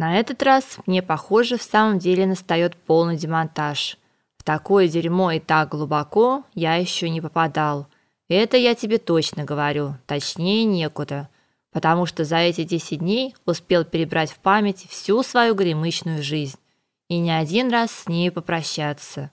На этот раз мне, похоже, в самом деле настает полный демонтаж. В такое дерьмо и так глубоко я еще не попадал. Это я тебе точно говорю, точнее некуда, потому что за эти 10 дней успел перебрать в память всю свою гремычную жизнь и не один раз с ней попрощаться.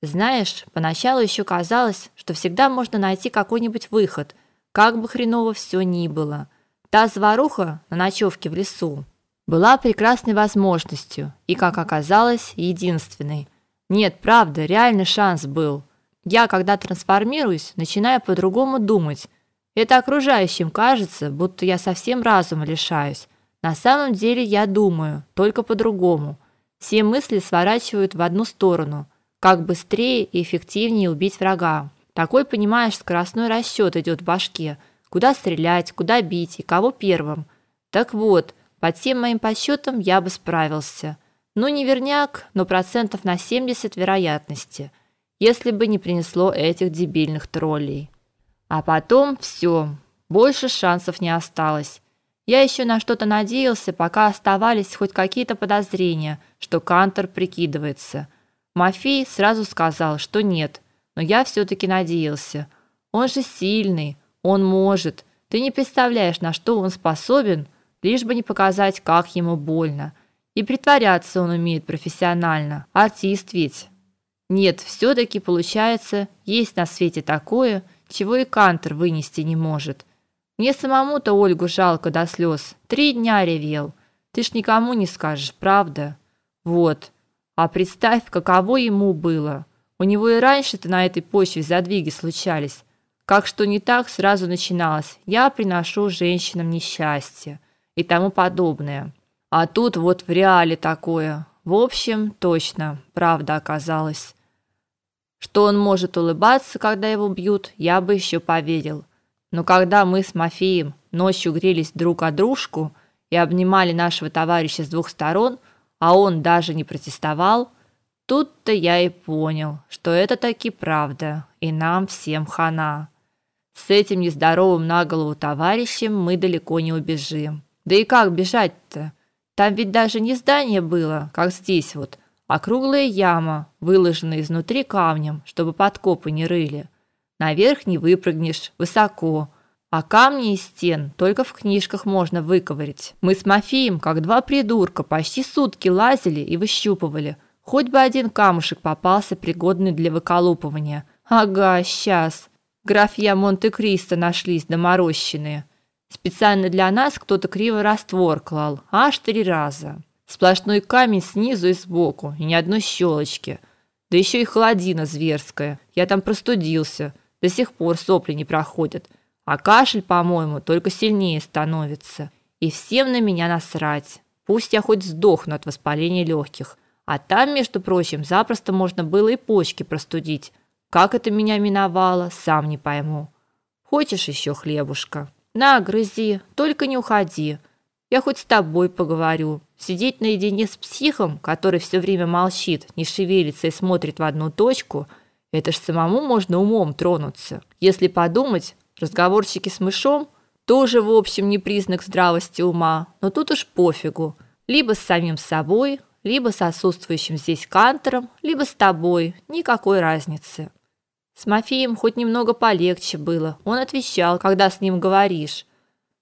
Знаешь, поначалу еще казалось, что всегда можно найти какой-нибудь выход, как бы хреново все ни было. Та заваруха на ночевке в лесу была прекрасной возможностью и, как оказалось, единственной. Нет, правда, реальный шанс был. Я, когда трансформируюсь, начинаю по-другому думать. Это окружающим кажется, будто я совсем разума лишаюсь. На самом деле я думаю, только по-другому. Все мысли сворачивают в одну сторону, как быстрее и эффективнее убить врага. Такой, понимаешь, скоростной расчет идет в башке. Куда стрелять, куда бить и кого первым. Так вот, по тем моим подсчетам я бы справился. Ну, не верняк, но процентов на 70 вероятности, если бы не принесло этих дебильных троллей. А потом все, больше шансов не осталось. Я еще на что-то надеялся, пока оставались хоть какие-то подозрения, что Кантер прикидывается. Мафей сразу сказал, что нет, но я все таки надеялся. Он же сильный, он может. Ты не представляешь, на что он способен, лишь бы не показать, как ему больно. И притворяться он умеет профессионально. Артист ведь. Нет, все таки получается, есть на свете такое, чего и Кантер вынести не может. Мне самому-то Ольгу жалко до слез. Три дня ревел. Ты ж никому не скажешь, правда? Вот. А представь, каково ему было. У него и раньше-то на этой почве задвиги случались. Как что не так, сразу начиналось: "Я приношу женщинам несчастье" и тому подобное. А тут вот в реале такое. В общем, точно, правда оказалась. Что он может улыбаться, когда его бьют, я бы еще поверил. Но когда мы с Мафеем ночью грелись друг о дружку и обнимали нашего товарища с двух сторон, а он даже не протестовал, тут-то я и понял, что это таки правда, и нам всем хана. С этим нездоровым на голову товарищем мы далеко не убежим. Да и как бежать-то? Там ведь даже не здание было, как здесь вот, а круглая яма, выложенная изнутри камнем, чтобы подкопы не рыли. Наверх не выпрыгнешь, высоко, а камни из стен только в книжках можно выковырять. Мы с Мафием, как два придурка, почти сутки лазили и выщупывали. Хоть бы один камушек попался, пригодный для выколупывания. Ага, сейчас. Графья Монте-Кристо нашлись доморощенные. Специально для нас кто-то криво раствор клал, аж три раза. Сплошной камень снизу и сбоку, и ни одной щелочки. Да еще и холодина зверская. Я там простудился. До сих пор сопли не проходят. А кашель, по-моему, только сильнее становится. И всем на меня насрать. Пусть я хоть сдохну от воспаления легких. А там, между прочим, запросто можно было и почки простудить. Как это меня миновало, сам не пойму. Хочешь еще хлебушка? На, грызи, только не уходи. Я хоть с тобой поговорю. Сидеть наедине с психом, который все время молчит, не шевелится и смотрит в одну точку, это ж самому можно умом тронуться. Если подумать, разговорчики с мышом тоже, в общем, не признак здравости ума, но тут уж пофигу. Либо с самим собой, либо с отсутствующим здесь кантором, либо с тобой, никакой разницы. С Мафием хоть немного полегче было. Он отвечал, когда с ним говоришь.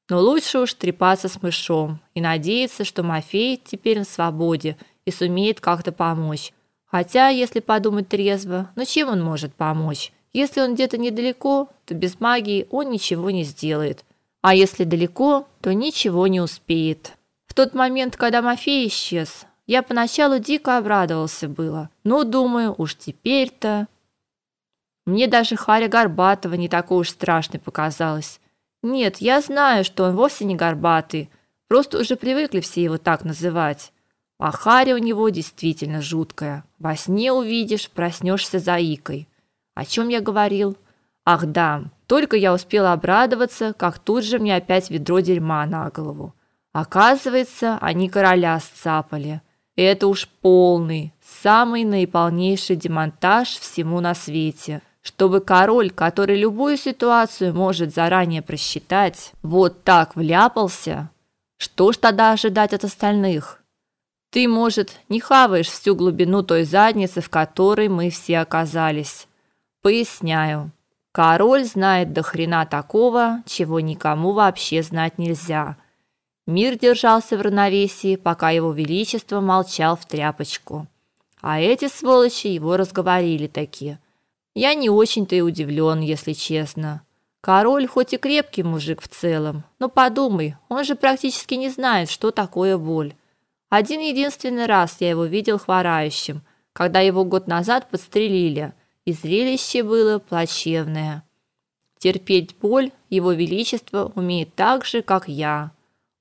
Но лучше уж трепаться с мышом и надеяться, что Мафей теперь на свободе и сумеет как-то помочь. Хотя, если подумать трезво, ну чем он может помочь? Если он где-то недалеко, то без магии он ничего не сделает. А если далеко, то ничего не успеет. В тот момент, когда Мафей исчез, я поначалу дико обрадовался было. Ну, думаю, уж теперь-то мне даже Харя Горбатова не такой уж страшной показалась. Нет, я знаю, что он вовсе не горбатый, просто уже привыкли все его так называть. А Харя у него действительно жуткая. Во сне увидишь, проснешься заикой. О чем я говорил? Ах, да. Только я успела обрадоваться, как тут же мне опять ведро дерьма на голову. Оказывается, они короля сцапали. Это уж полный, самый наиполнейший демонтаж всему на свете чтобы король, который любую ситуацию может заранее просчитать, вот так вляпался, что ж тогда ожидать от остальных? Ты, может, не хаваешь всю глубину той задницы, в которой мы все оказались. Поясняю. Король знает до хрена такого, чего никому вообще знать нельзя. Мир держался в равновесии, пока его величество молчал в тряпочку. А эти сволочи его разговорили такие. Я не очень-то и удивлен, если честно. Король хоть и крепкий мужик в целом, но подумай, он же практически не знает, что такое боль. Один единственный раз я его видел хворающим, когда его год назад подстрелили – и зрелище было плачевное. Терпеть боль его величество умеет так же, как я.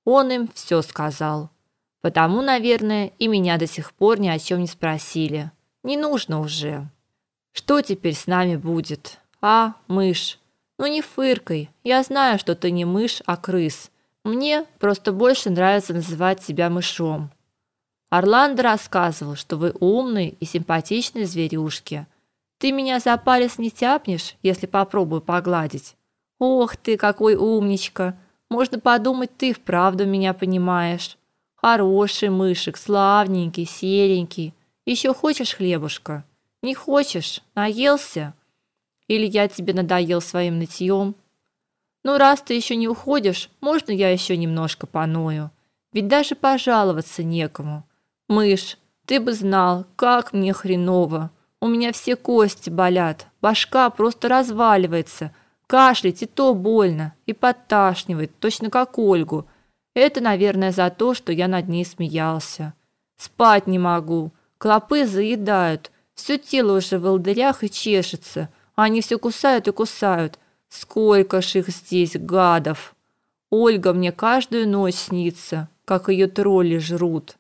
Он им все сказал. Потому, наверное, и меня до сих пор ни о чем не спросили. Не нужно уже. Что теперь с нами будет? А, мышь? Ну не фыркой. Я знаю, что ты не мышь, а крыс. Мне просто больше нравится называть себя мышом. Орландо рассказывал, что вы умные и симпатичные зверюшки. Ты меня за палец не тяпнешь, если попробую погладить. Ох ты, какой умничка. Можно подумать, ты вправду меня понимаешь. Хороший мышек, славненький, серенький. Еще хочешь хлебушка? Не хочешь? Наелся? Или я тебе надоел своим нытьем? Ну раз ты еще не уходишь, можно я еще немножко поною? Ведь даже пожаловаться некому. Мышь, ты бы знал, как мне хреново. У меня все кости болят, башка просто разваливается, кашлять и то больно, и подташнивает, точно как Ольгу. Это, наверное, за то, что я над ней смеялся. Спать не могу, клопы заедают, все тело уже в волдырях и чешется, а они все кусают и кусают. Сколько ж их здесь, гадов! Ольга мне каждую ночь снится, как ее тролли жрут.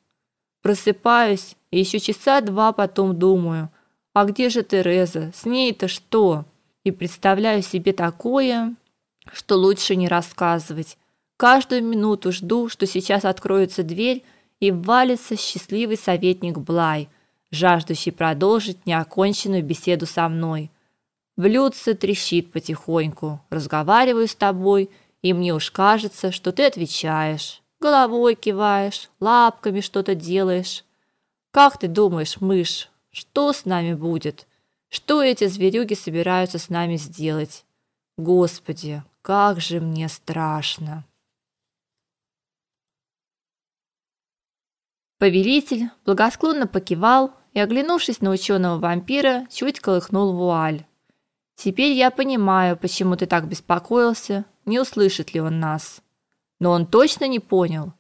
Просыпаюсь и еще часа два потом думаю – а где же Тереза? С ней-то что? И представляю себе такое, что лучше не рассказывать. Каждую минуту жду, что сейчас откроется дверь и ввалится счастливый советник Блай, жаждущий продолжить неоконченную беседу со мной. Блюдце трещит потихоньку. Разговариваю с тобой, и мне уж кажется, что ты отвечаешь, головой киваешь, лапками что-то делаешь. Как ты думаешь, мышь, что с нами будет? Что эти зверюги собираются с нами сделать? Господи, как же мне страшно. Повелитель благосклонно покивал и, оглянувшись на ученого вампира, чуть колыхнул вуаль. Теперь я понимаю, почему ты так беспокоился, не услышит ли он нас. Но он точно не понял.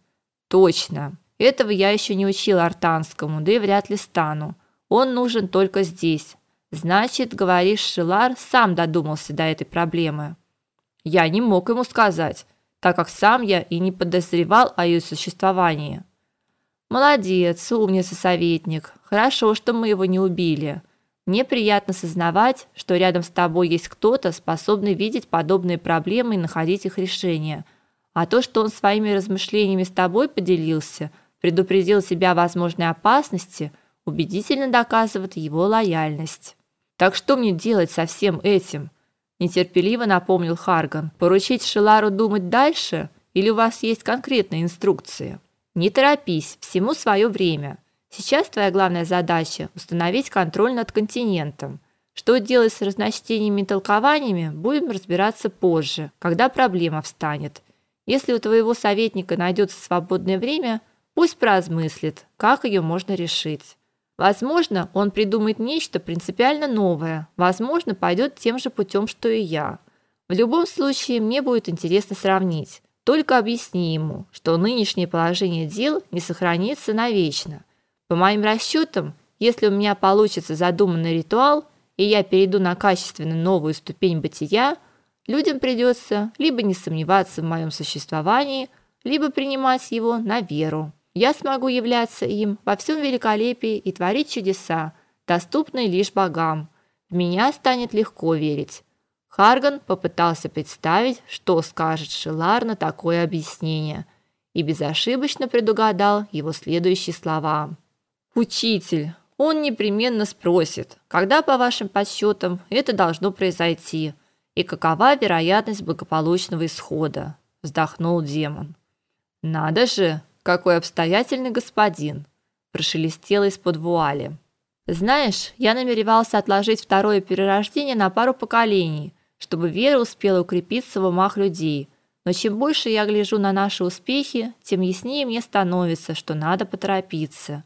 Точно. Этого я еще не учил артанскому, да и вряд ли стану. Он нужен только здесь. Значит, говоришь, Шилар сам додумался до этой проблемы. Я не мог ему сказать, так как сам я и не подозревал о ее существовании. Молодец, умница, советник. Хорошо, что мы его не убили. Мне приятно сознавать, что рядом с тобой есть кто-то, способный видеть подобные проблемы и находить их решение. А то, что он своими размышлениями с тобой поделился, предупредил себя о возможной опасности, убедительно доказывает его лояльность. Так что мне делать со всем этим? нетерпеливо напомнил Харган. Поручить Шелару думать дальше или у вас есть конкретные инструкции? Не торопись, всему свое время. Сейчас твоя главная задача установить контроль над континентом. Что делать с разночтениями и толкованиями, будем разбираться позже, когда проблема встанет. Если у твоего советника найдется свободное время, пусть поразмыслит, как ее можно решить. Возможно, он придумает нечто принципиально новое, возможно, пойдет тем же путем, что и я. В любом случае, мне будет интересно сравнить. Только объясни ему, что нынешнее положение дел не сохранится навечно. По моим расчетам, если у меня получится задуманный ритуал, и я перейду на качественно новую ступень бытия, людям придется либо не сомневаться в моем существовании, либо принимать его на веру. Я смогу являться им во всем великолепии и творить чудеса, доступные лишь богам. В меня станет легко верить. Харган попытался представить, что скажет Шилар на такое объяснение, и безошибочно предугадал его следующие слова. Учитель, он непременно спросит, когда по вашим подсчетам это должно произойти, и какова вероятность благополучного исхода, вздохнул демон. Надо же, какой обстоятельный господин. прошелестело из-под вуали. Знаешь, я намеревался отложить второе перерождение на пару поколений, чтобы вера успела укрепиться в умах людей. Но чем больше я гляжу на наши успехи, тем яснее мне становится, что надо поторопиться.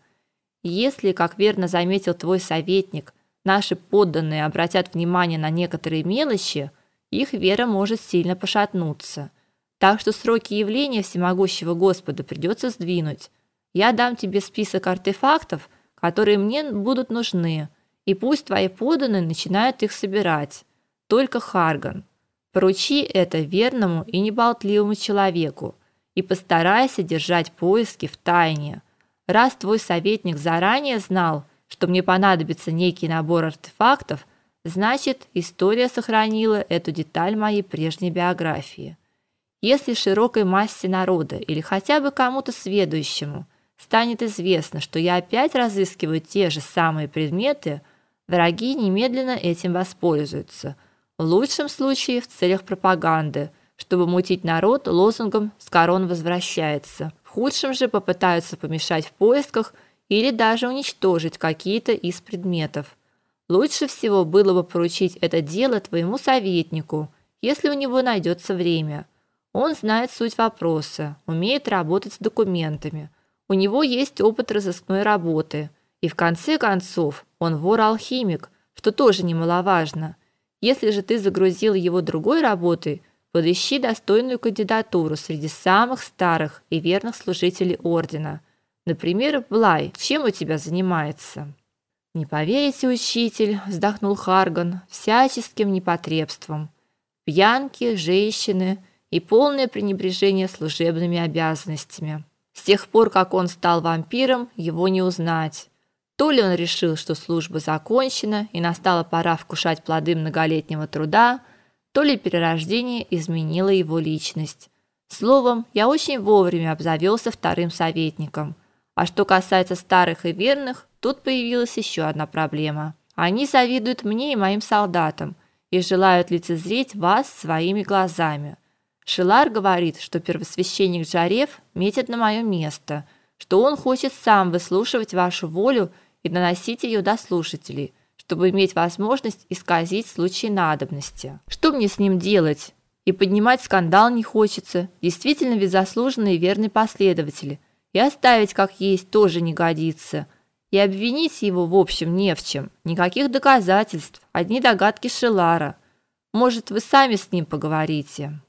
Если, как верно заметил твой советник, наши подданные обратят внимание на некоторые мелочи, их вера может сильно пошатнуться. Так что сроки явления всемогущего Господа придется сдвинуть. Я дам тебе список артефактов, которые мне будут нужны, и пусть твои подданные начинают их собирать. Только Харган, поручи это верному и неболтливому человеку и постарайся держать поиски в тайне. Раз твой советник заранее знал, что мне понадобится некий набор артефактов, значит, история сохранила эту деталь моей прежней биографии. Если широкой массе народа или хотя бы кому-то сведущему станет известно, что я опять разыскиваю те же самые предметы, враги немедленно этим воспользуются. В лучшем случае в целях пропаганды, чтобы мутить народ лозунгом «С корон возвращается». В худшем же попытаются помешать в поисках или даже уничтожить какие-то из предметов. Лучше всего было бы поручить это дело твоему советнику, если у него найдется время. Он знает суть вопроса, умеет работать с документами. У него есть опыт разыскной работы, и в конце концов, он вор-алхимик, что тоже немаловажно. Если же ты загрузил его другой работой, подыщи достойную кандидатуру среди самых старых и верных служителей ордена. Например, Блай, чем у тебя занимается? Не поверите, учитель, вздохнул Харган, всяческим непотребством. Пьянки, женщины и полное пренебрежение служебными обязанностями. С тех пор, как он стал вампиром, его не узнать. То ли он решил, что служба закончена и настала пора вкушать плоды многолетнего труда, то ли перерождение изменило его личность. Словом, я очень вовремя обзавелся вторым советником. А что касается старых и верных, тут появилась еще одна проблема. Они завидуют мне и моим солдатам и желают лицезреть вас своими глазами. Шилар говорит, что первосвященник Жарев метит на мое место, что он хочет сам выслушивать вашу волю и доносить ее до слушателей, чтобы иметь возможность исказить в случае надобности. Что мне с ним делать? И поднимать скандал не хочется. Действительно ведь заслуженный и верный последователь. И оставить как есть тоже не годится. И обвинить его в общем не в чем. Никаких доказательств, одни догадки Шилара. Может, вы сами с ним поговорите.